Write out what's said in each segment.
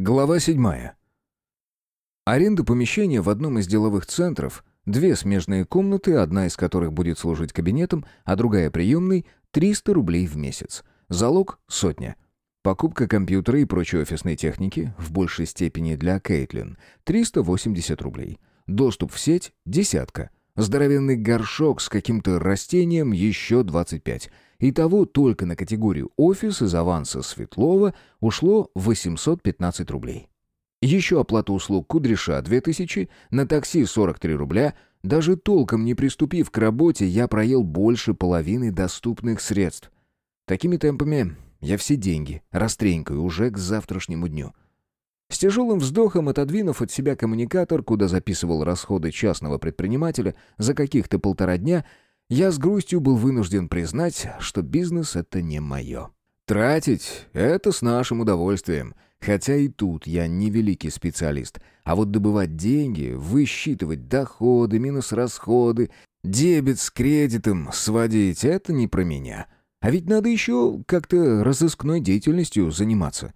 Глава 7. Аренда помещения в одном из деловых центров, две смежные комнаты, одна из которых будет служить кабинетом, а другая приемной, 300 рублей в месяц. Залог – сотня. Покупка компьютера и прочей офисной техники, в большей степени для Кейтлин, 380 рублей. Доступ в сеть – десятка. Здоровенный горшок с каким-то растением – еще 25. Итого только на категорию «Офис» из аванса Светлова ушло 815 рублей. Еще оплата услуг Кудряша 2000, на такси 43 рубля. Даже толком не приступив к работе, я проел больше половины доступных средств. Такими темпами я все деньги растренькаю уже к завтрашнему дню. С тяжелым вздохом отодвинув от себя коммуникатор, куда записывал расходы частного предпринимателя за каких-то полтора дня, я с грустью был вынужден признать, что бизнес — это не мое. Тратить — это с нашим удовольствием. Хотя и тут я не великий специалист. А вот добывать деньги, высчитывать доходы, минус расходы, дебет с кредитом сводить — это не про меня. А ведь надо еще как-то разыскной деятельностью заниматься.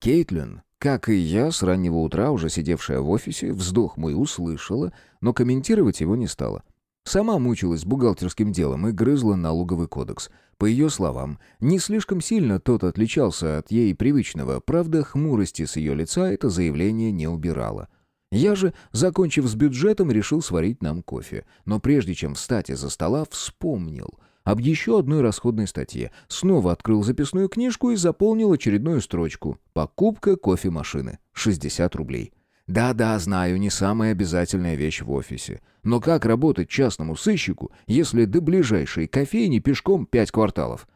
Кейтлин, как и я, с раннего утра, уже сидевшая в офисе, вздох мой услышала, но комментировать его не стала. Сама мучилась бухгалтерским делом и грызла налоговый кодекс. По ее словам, не слишком сильно тот отличался от ей привычного, правда, хмурости с ее лица это заявление не убирало. Я же, закончив с бюджетом, решил сварить нам кофе. Но прежде чем встать из-за стола, вспомнил об еще одной расходной статье. Снова открыл записную книжку и заполнил очередную строчку. Покупка кофемашины. 60 рублей. Да-да, знаю, не самая обязательная вещь в офисе. Но как работать частному сыщику, если до ближайшей кофейни пешком пять кварталов?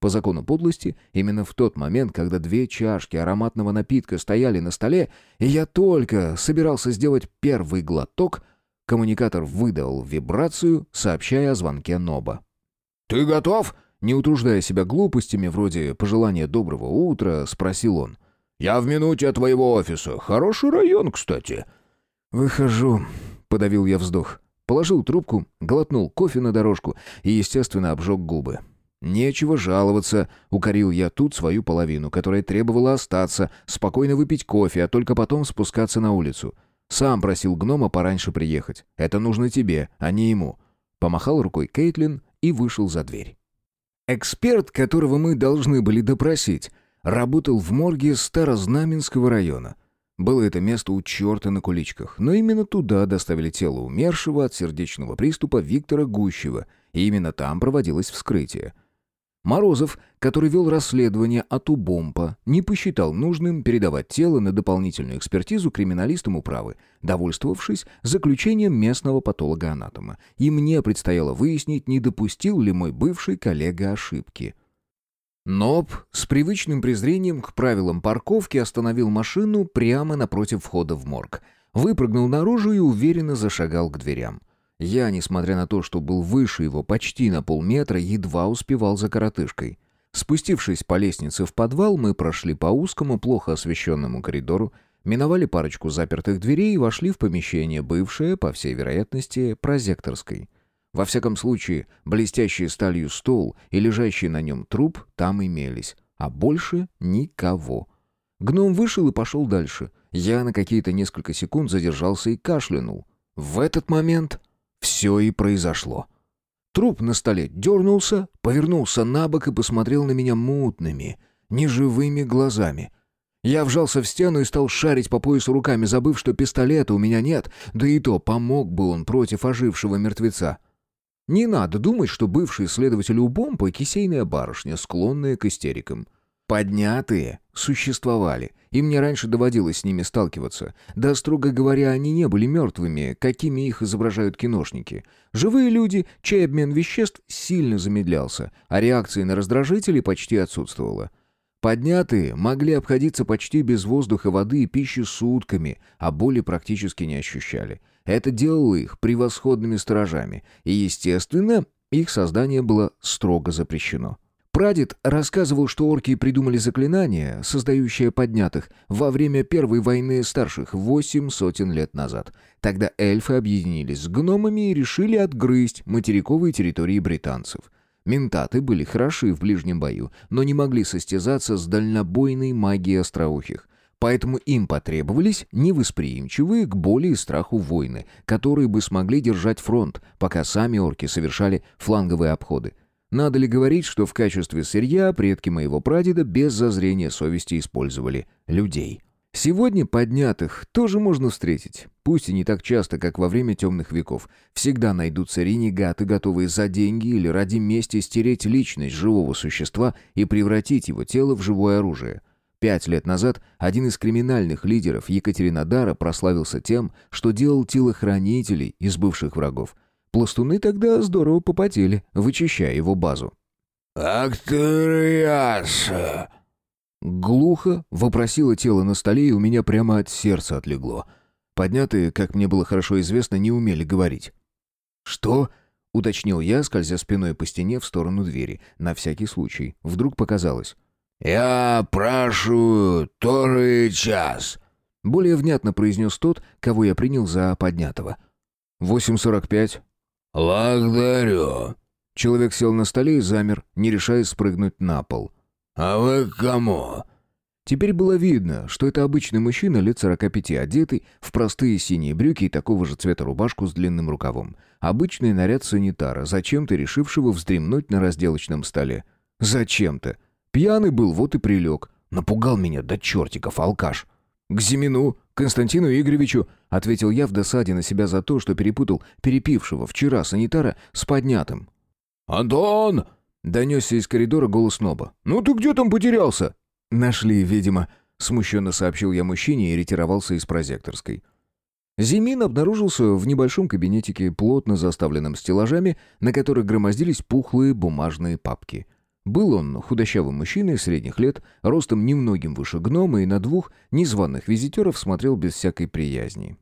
По закону подлости, именно в тот момент, когда две чашки ароматного напитка стояли на столе, и я только собирался сделать первый глоток, коммуникатор выдал вибрацию, сообщая о звонке Ноба. «Ты готов?» Не утруждая себя глупостями, вроде пожелания доброго утра, спросил он. «Я в минуте от твоего офиса. Хороший район, кстати». «Выхожу», — подавил я вздох. Положил трубку, глотнул кофе на дорожку и, естественно, обжег губы. «Нечего жаловаться», — укорил я тут свою половину, которая требовала остаться, спокойно выпить кофе, а только потом спускаться на улицу. Сам просил гнома пораньше приехать. Это нужно тебе, а не ему. Помахал рукой Кейтлин и вышел за дверь. Эксперт, которого мы должны были допросить, Работал в морге Старознаменского района. Было это место у черта на куличках, но именно туда доставили тело умершего от сердечного приступа Виктора Гущева, и именно там проводилось вскрытие. Морозов, который вел расследование от Убомпа, не посчитал нужным передавать тело на дополнительную экспертизу криминалистам управы, довольствовавшись заключением местного патолога-анатома. И мне предстояло выяснить, не допустил ли мой бывший коллега ошибки. Ноб с привычным презрением к правилам парковки остановил машину прямо напротив входа в морг. Выпрыгнул наружу и уверенно зашагал к дверям. Я, несмотря на то, что был выше его почти на полметра, едва успевал за коротышкой. Спустившись по лестнице в подвал, мы прошли по узкому, плохо освещенному коридору, миновали парочку запертых дверей и вошли в помещение, бывшее, по всей вероятности, прозекторской. Во всяком случае, блестящий сталью стол и лежащий на нем труп там имелись, а больше никого. Гном вышел и пошел дальше. Я на какие-то несколько секунд задержался и кашлянул. В этот момент все и произошло. Труп на столе дернулся, повернулся на бок и посмотрел на меня мутными, неживыми глазами. Я вжался в стену и стал шарить по поясу руками, забыв, что пистолета у меня нет, да и то помог бы он против ожившего мертвеца. Не надо думать, что бывший следователь Убомпа — кисейная барышня, склонная к истерикам. Поднятые существовали, и мне раньше доводилось с ними сталкиваться. Да, строго говоря, они не были мертвыми, какими их изображают киношники. Живые люди, чей обмен веществ сильно замедлялся, а реакции на раздражители почти отсутствовала. Поднятые могли обходиться почти без воздуха, воды и пищи сутками, а боли практически не ощущали. Это делало их превосходными сторожами, и, естественно, их создание было строго запрещено. Прадед рассказывал, что орки придумали заклинание, создающее поднятых, во время Первой войны старших восемь сотен лет назад. Тогда эльфы объединились с гномами и решили отгрызть материковые территории британцев. Ментаты были хороши в ближнем бою, но не могли состязаться с дальнобойной магией остроухих. Поэтому им потребовались невосприимчивые к боли и страху воины, которые бы смогли держать фронт, пока сами орки совершали фланговые обходы. Надо ли говорить, что в качестве сырья предки моего прадеда без зазрения совести использовали людей? Сегодня поднятых тоже можно встретить, пусть и не так часто, как во время темных веков. Всегда найдутся ренегаты, готовые за деньги или ради мести стереть личность живого существа и превратить его тело в живое оружие. Пять лет назад один из криминальных лидеров Екатеринодара прославился тем, что делал телохранителей из бывших врагов. Пластуны тогда здорово попотели, вычищая его базу. «Актриаса!» Глухо вопросило тело на столе, и у меня прямо от сердца отлегло. Поднятые, как мне было хорошо известно, не умели говорить. «Что?» — уточнил я, скользя спиной по стене в сторону двери. На всякий случай. Вдруг показалось. «Я прошу второй час», — более внятно произнес тот, кого я принял за поднятого. «Восемь сорок пять». «Благодарю». Человек сел на столе и замер, не решаясь спрыгнуть на пол. «А вы к кому?» Теперь было видно, что это обычный мужчина лет 45, одетый в простые синие брюки и такого же цвета рубашку с длинным рукавом. Обычный наряд санитара, зачем-то решившего вздремнуть на разделочном столе. Зачем-то. Пьяный был, вот и прилег. Напугал меня до чертиков, алкаш. «К Зимину, Константину Игоревичу», — ответил я в досаде на себя за то, что перепутал перепившего вчера санитара с поднятым. «Антон!» Донесся из коридора голос Ноба. «Ну ты где там потерялся?» «Нашли, видимо», — смущенно сообщил я мужчине и ретировался из прозекторской. Зимин обнаружился в небольшом кабинетике, плотно заставленном стеллажами, на которых громоздились пухлые бумажные папки. Был он худощавым мужчиной средних лет, ростом немногим выше гнома и на двух незваных визитеров смотрел без всякой приязни.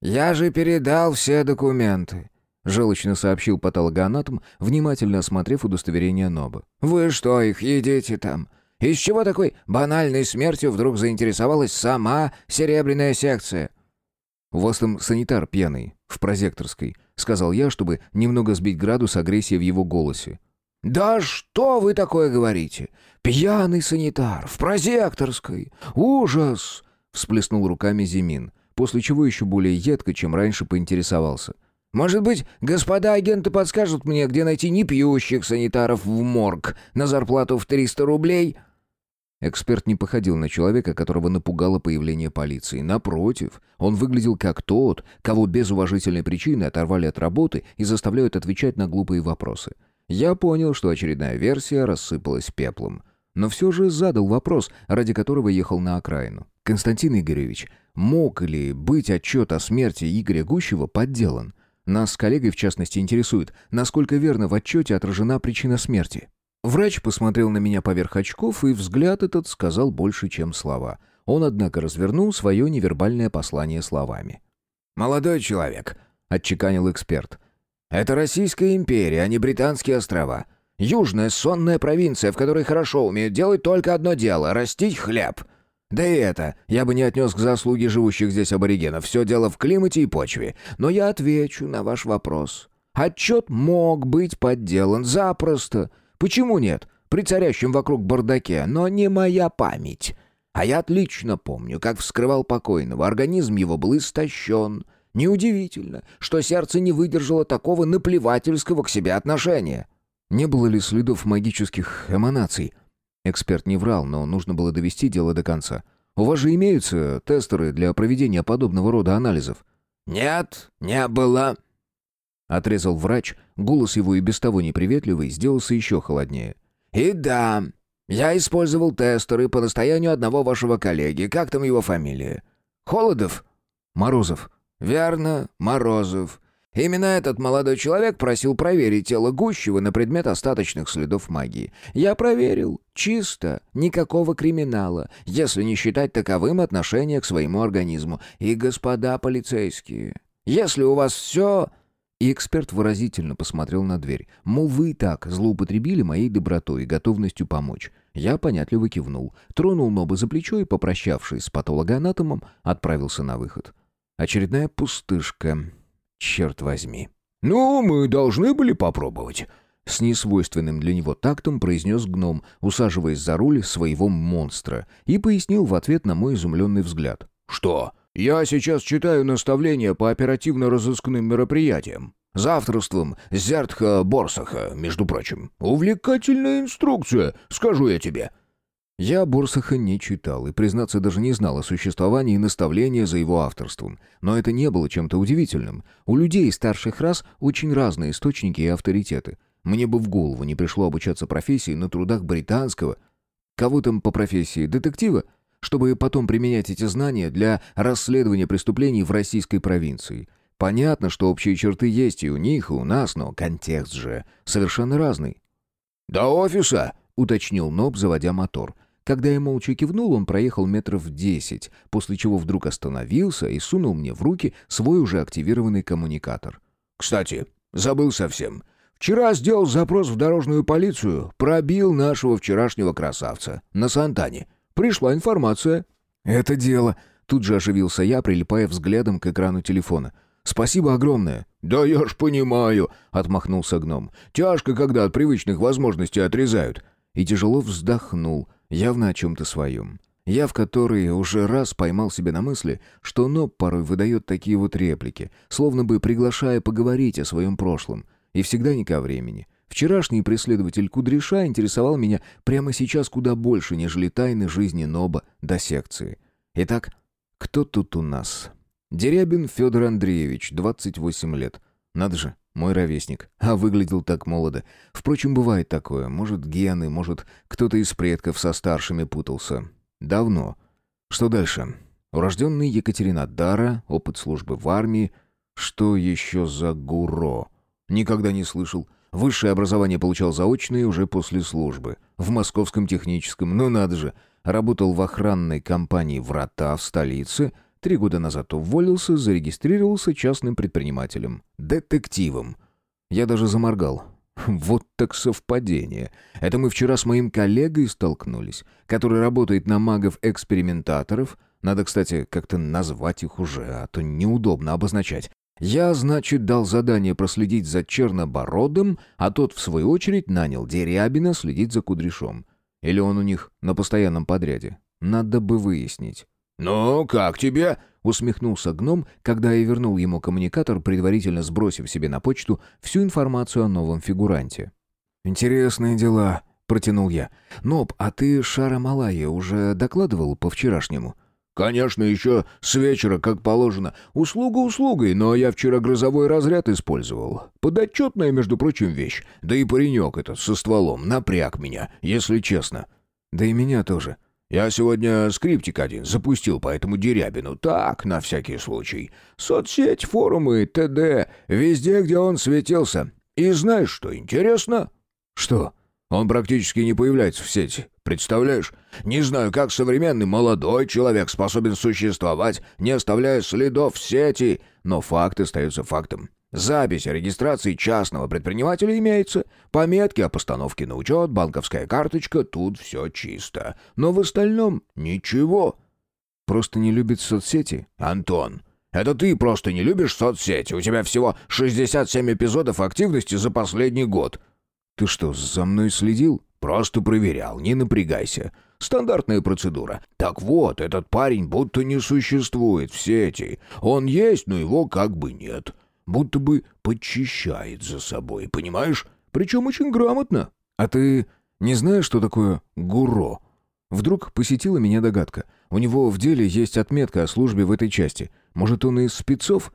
«Я же передал все документы», Желчно сообщил патологоанатом, внимательно осмотрев удостоверение Ноба. «Вы что, их едите там? Из чего такой банальной смертью вдруг заинтересовалась сама серебряная секция?» «У вас там санитар пьяный, в прозекторской», — сказал я, чтобы немного сбить градус агрессии в его голосе. «Да что вы такое говорите? Пьяный санитар, в прозекторской! Ужас!» — всплеснул руками Зимин, после чего еще более едко, чем раньше, поинтересовался. Может быть, господа агенты подскажут мне, где найти непьющих санитаров в морг на зарплату в 300 рублей?» Эксперт не походил на человека, которого напугало появление полиции. Напротив, он выглядел как тот, кого без уважительной причины оторвали от работы и заставляют отвечать на глупые вопросы. Я понял, что очередная версия рассыпалась пеплом. Но все же задал вопрос, ради которого ехал на окраину. «Константин Игоревич, мог ли быть отчет о смерти Игоря Гущева подделан?» Нас с коллегой, в частности, интересует, насколько верно в отчете отражена причина смерти. Врач посмотрел на меня поверх очков, и взгляд этот сказал больше, чем слова. Он, однако, развернул свое невербальное послание словами. «Молодой человек», — отчеканил эксперт, — «это Российская империя, а не Британские острова. Южная сонная провинция, в которой хорошо умеют делать только одно дело — растить хлеб. Да и это, я бы не отнес к заслуге живущих здесь аборигенов. Все дело в климате и почве. Но я отвечу на ваш вопрос. Отчет мог быть подделан запросто. Почему нет? При царящем вокруг бардаке. Но не моя память. А я отлично помню, как вскрывал покойного. Организм его был истощен. Неудивительно, что сердце не выдержало такого наплевательского к себе отношения. Не было ли следов магических эманаций? Эксперт не врал, но нужно было довести дело до конца. «У вас же имеются тестеры для проведения подобного рода анализов?» «Нет, не было», — отрезал врач. Голос его и без того неприветливый сделался еще холоднее. «И да, я использовал тестеры по настоянию одного вашего коллеги. Как там его фамилия? Холодов?» «Морозов». «Верно, Морозов. Именно этот молодой человек просил проверить тело Гущева на предмет остаточных следов магии. Я проверил. Чисто. Никакого криминала, если не считать таковым отношение к своему организму. И, господа полицейские, если у вас все... И эксперт выразительно посмотрел на дверь. Мол, вы и так злоупотребили моей добротой и готовностью помочь. Я понятливо кивнул, тронул Ноба за плечо и, попрощавшись с патологоанатомом, отправился на выход. Очередная пустышка черт возьми. «Ну, мы должны были попробовать». С несвойственным для него тактом произнес гном, усаживаясь за руль своего монстра, и пояснил в ответ на мой изумленный взгляд. «Что? Я сейчас читаю наставления по оперативно-розыскным мероприятиям. Завтрством Зертха Борсаха, между прочим. Увлекательная инструкция, скажу я тебе». Я Борсаха не читал и, признаться, даже не знал о существовании наставления за его авторством. Но это не было чем-то удивительным. У людей старших рас очень разные источники и авторитеты. Мне бы в голову не пришло обучаться профессии на трудах британского. Кого там по профессии? Детектива? Чтобы потом применять эти знания для расследования преступлений в российской провинции. Понятно, что общие черты есть и у них, и у нас, но контекст же совершенно разный. «До офиса!» — уточнил Ноб, заводя мотор. Когда я молча кивнул, он проехал метров десять, после чего вдруг остановился и сунул мне в руки свой уже активированный коммуникатор. «Кстати, забыл совсем. Вчера сделал запрос в дорожную полицию, пробил нашего вчерашнего красавца на Сантане. Пришла информация». «Это дело», — тут же оживился я, прилипая взглядом к экрану телефона. «Спасибо огромное». «Да я ж понимаю», — отмахнулся гном. «Тяжко, когда от привычных возможностей отрезают». И тяжело вздохнул, явно о чем-то своем. Я в который уже раз поймал себя на мысли, что Ноб порой выдает такие вот реплики, словно бы приглашая поговорить о своем прошлом. И всегда не ко времени. Вчерашний преследователь Кудряша интересовал меня прямо сейчас куда больше, нежели тайны жизни Ноба до секции. Итак, кто тут у нас? Дерябин Федор Андреевич, 28 лет. Надо же, мой ровесник. А выглядел так молодо. Впрочем, бывает такое. Может, гены, может, кто-то из предков со старшими путался. Давно. Что дальше? Урожденный Екатеринодара, опыт службы в армии. Что еще за гуро? Никогда не слышал. Высшее образование получал заочное уже после службы. В Московском техническом, ну надо же. Работал в охранной компании «Врата» в столице – Три года назад уволился, зарегистрировался частным предпринимателем. Детективом. Я даже заморгал. Вот так совпадение. Это мы вчера с моим коллегой столкнулись, который работает на магов-экспериментаторов. Надо, кстати, как-то назвать их уже, а то неудобно обозначать. Я, значит, дал задание проследить за Чернобородом, а тот, в свою очередь, нанял Дерябина следить за Кудряшом. Или он у них на постоянном подряде. Надо бы выяснить. «Ну, как тебе?» — усмехнулся гном, когда я вернул ему коммуникатор, предварительно сбросив себе на почту всю информацию о новом фигуранте. «Интересные дела», — протянул я. «Ноб, а ты Шара Малая уже докладывал по вчерашнему?» «Конечно, еще с вечера, как положено. Услуга услугой, но я вчера грозовой разряд использовал. Подотчетная, между прочим, вещь. Да и паренек этот со стволом напряг меня, если честно». «Да и меня тоже. Я сегодня скриптик один запустил по этому Дерябину. Так, на всякий случай. Соцсеть, форумы, т.д. Везде, где он светился. И знаешь, что интересно? Что? Он практически не появляется в сети. Представляешь? Не знаю, как современный молодой человек способен существовать, не оставляя следов в сети. Но факт остается фактом. Запись о регистрации частного предпринимателя имеется, пометки о постановке на учет, банковская карточка, тут все чисто. Но в остальном ничего. Просто не любит соцсети? Антон, это ты просто не любишь соцсети. У тебя всего 67 эпизодов активности за последний год. Ты что, за мной следил? Просто проверял, не напрягайся. Стандартная процедура. Так вот, этот парень будто не существует в сети. Он есть, но его как бы нет будто бы подчищает за собой, понимаешь? Причем очень грамотно. А ты не знаешь, что такое гуро? Вдруг посетила меня догадка. У него в деле есть отметка о службе в этой части. Может, он из спецов?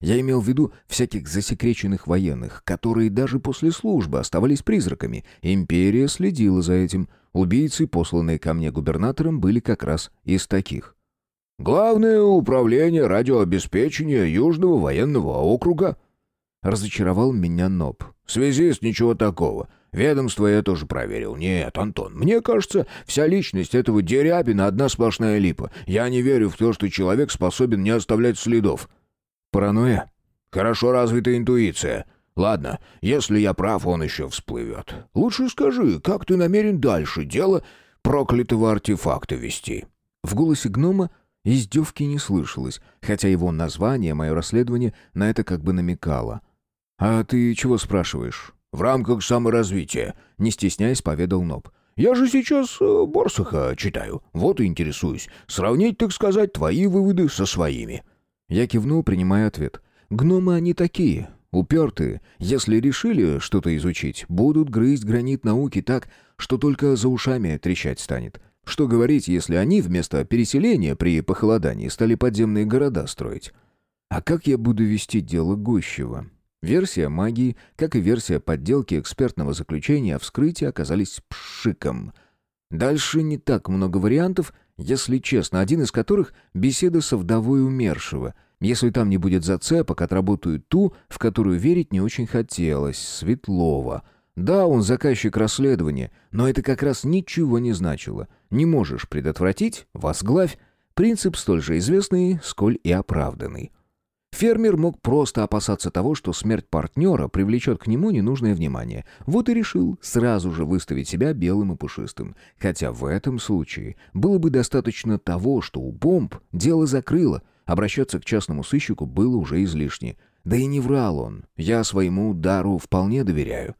Я имел в виду всяких засекреченных военных, которые даже после службы оставались призраками. Империя следила за этим. Убийцы, посланные ко мне губернатором, были как раз из таких. Главное управление радиообеспечения Южного военного округа. Разочаровал меня Ноб. Связист ничего такого. Ведомство я тоже проверил. Нет, Антон, мне кажется, вся личность этого Дерябина одна сплошная липа. Я не верю в то, что человек способен не оставлять следов. Паранойя? Хорошо развитая интуиция. Ладно, если я прав, он еще всплывет. Лучше скажи, как ты намерен дальше дело проклятого артефакта вести? В голосе гнома Издевки не слышалось, хотя его название, мое расследование, на это как бы намекало. «А ты чего спрашиваешь?» «В рамках саморазвития», — не стесняясь, поведал Ноб. «Я же сейчас э, Борсаха читаю, вот и интересуюсь. Сравнить, так сказать, твои выводы со своими». Я кивнул, принимая ответ. «Гномы они такие, упертые. Если решили что-то изучить, будут грызть гранит науки так, что только за ушами трещать станет. Что говорить, если они вместо переселения при похолодании стали подземные города строить? А как я буду вести дело Гущева? Версия магии, как и версия подделки экспертного заключения о вскрытии оказались пшиком. Дальше не так много вариантов, если честно, один из которых — беседа со вдовой умершего. Если там не будет зацепок, отработаю ту, в которую верить не очень хотелось, Светлова. Да, он заказчик расследования, но это как раз ничего не значило. Не можешь предотвратить — возглавь. Принцип столь же известный, сколь и оправданный. Фермер мог просто опасаться того, что смерть партнера привлечет к нему ненужное внимание. Вот и решил сразу же выставить себя белым и пушистым. Хотя в этом случае было бы достаточно того, что у бомб дело закрыло. Обращаться к частному сыщику было уже излишне. Да и не врал он. Я своему удару вполне доверяю.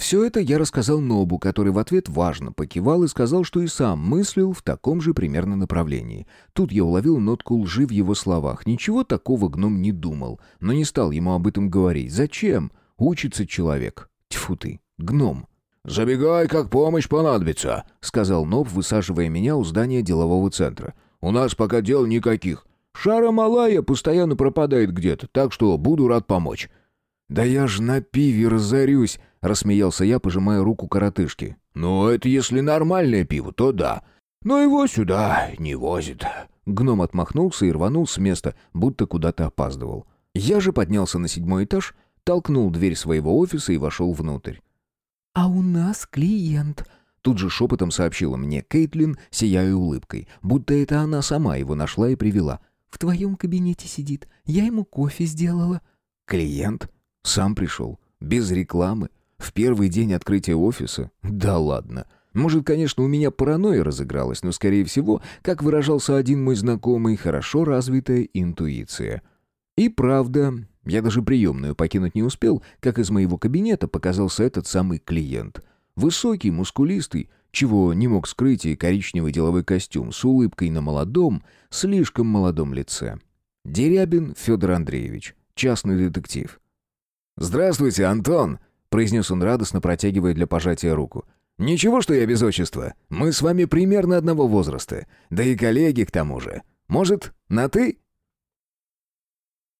Все это я рассказал Нобу, который в ответ важно покивал и сказал, что и сам мыслил в таком же примерно направлении. Тут я уловил нотку лжи в его словах. Ничего такого гном не думал, но не стал ему об этом говорить. Зачем? Учится человек. Тьфу ты, гном. «Забегай, как помощь понадобится», — сказал Ноб, высаживая меня у здания делового центра. «У нас пока дел никаких. Шара малая постоянно пропадает где-то, так что буду рад помочь». «Да я ж на пиве разорюсь», — рассмеялся я, пожимая руку коротышки. «Ну, это если нормальное пиво, то да. Но его сюда не возят». Гном отмахнулся и рванул с места, будто куда-то опаздывал. Я же поднялся на седьмой этаж, толкнул дверь своего офиса и вошел внутрь. «А у нас клиент», — тут же шепотом сообщила мне Кейтлин, сияя улыбкой, будто это она сама его нашла и привела. «В твоем кабинете сидит. Я ему кофе сделала». «Клиент?» Сам пришел. Без рекламы. В первый день открытия офиса? Да ладно. Может, конечно, у меня паранойя разыгралась, но, скорее всего, как выражался один мой знакомый, хорошо развитая интуиция. И правда, я даже приемную покинуть не успел, как из моего кабинета показался этот самый клиент. Высокий, мускулистый, чего не мог скрыть и коричневый деловой костюм с улыбкой на молодом, слишком молодом лице. Дерябин Федор Андреевич, частный детектив. «Здравствуйте, Антон!» — произнес он радостно, протягивая для пожатия руку. «Ничего, что я без отчества. Мы с вами примерно одного возраста. Да и коллеги к тому же. Может, на «ты»?»